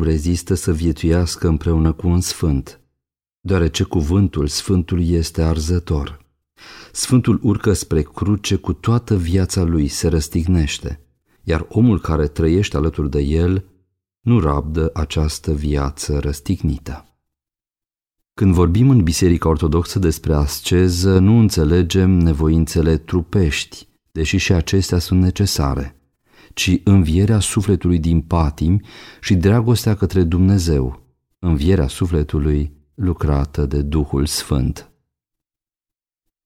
om rezistă să viețuiască împreună cu un sfânt, deoarece cuvântul Sfântului este arzător. Sfântul urcă spre cruce cu toată viața lui, se răstignește, iar omul care trăiește alături de el nu rabdă această viață răstignită. Când vorbim în Biserica Ortodoxă despre asceză, nu înțelegem nevoințele trupești, deși și acestea sunt necesare, ci învierea sufletului din patimi și dragostea către Dumnezeu, învierea sufletului lucrată de Duhul Sfânt.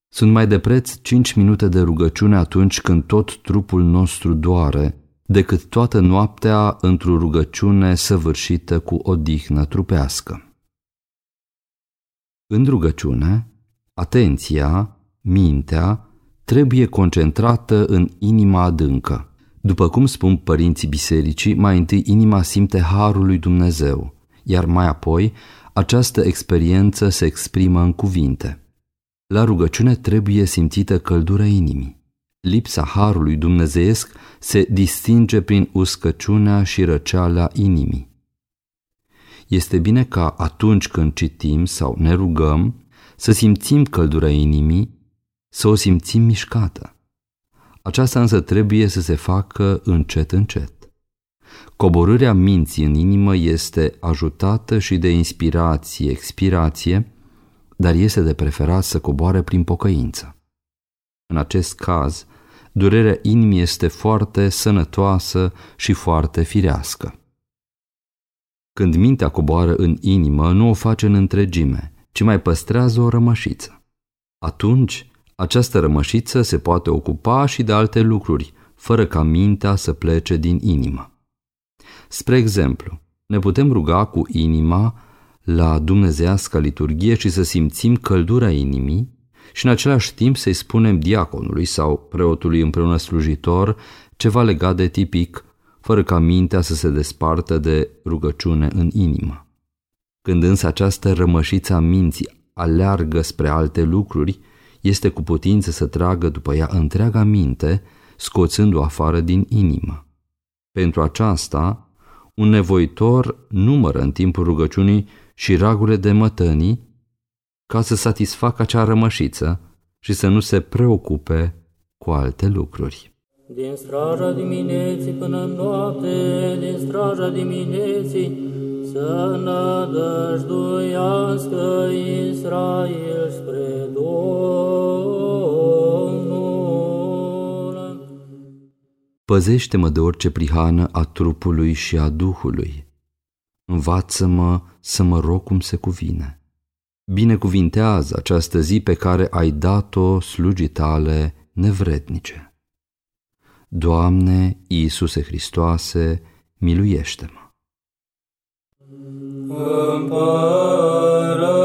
Sunt mai de preț cinci minute de rugăciune atunci când tot trupul nostru doare, decât toată noaptea într-o rugăciune săvârșită cu odihnă trupească. În rugăciune, atenția, mintea, trebuie concentrată în inima adâncă. După cum spun părinții bisericii, mai întâi inima simte harul lui Dumnezeu, iar mai apoi această experiență se exprimă în cuvinte. La rugăciune trebuie simțită căldura inimii. Lipsa harului dumnezeiesc se distinge prin uscăciunea și răceala inimii. Este bine ca atunci când citim sau ne rugăm să simțim căldura inimii, să o simțim mișcată. Aceasta însă trebuie să se facă încet încet. Coborârea minții în inimă este ajutată și de inspirație, expirație, dar este de preferat să coboare prin pocăință. În acest caz, durerea inimii este foarte sănătoasă și foarte firească. Când mintea coboară în inimă, nu o face în întregime, ci mai păstrează o rămășiță. Atunci, această rămășiță se poate ocupa și de alte lucruri, fără ca mintea să plece din inimă. Spre exemplu, ne putem ruga cu inima la dumnezească liturghie și să simțim căldura inimii și în același timp să-i spunem diaconului sau preotului împreună slujitor ceva legat de tipic, fără ca mintea să se despartă de rugăciune în inimă. Când însă această rămășiță a minții aleargă spre alte lucruri, este cu putință să tragă după ea întreaga minte, scoțându-o afară din inimă. Pentru aceasta, un nevoitor numără în timpul rugăciunii și ragurile de mătănii ca să satisfacă acea rămășiță și să nu se preocupe cu alte lucruri. Din straja dimineții până în noapte, din straja dimineții, să nădăjduiască Israel spre Domnul. Păzește-mă de orice prihană a trupului și a Duhului. Învață-mă să mă rog cum se cuvine. Binecuvintează această zi pe care ai dat-o slugii tale nevrednice. Doamne Iisuse Hristoase, miluiește-mă! Împărăție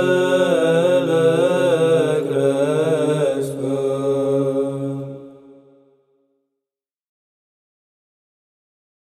Oh.